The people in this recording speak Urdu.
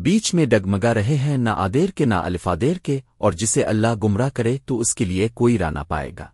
بیچ میں ڈگمگا رہے ہیں، نہ آدیر کے، نہ الفادیر کے، اور جسے اللہ گمراہ کرے تو اس کے لیے کوئی رانا پائے گا۔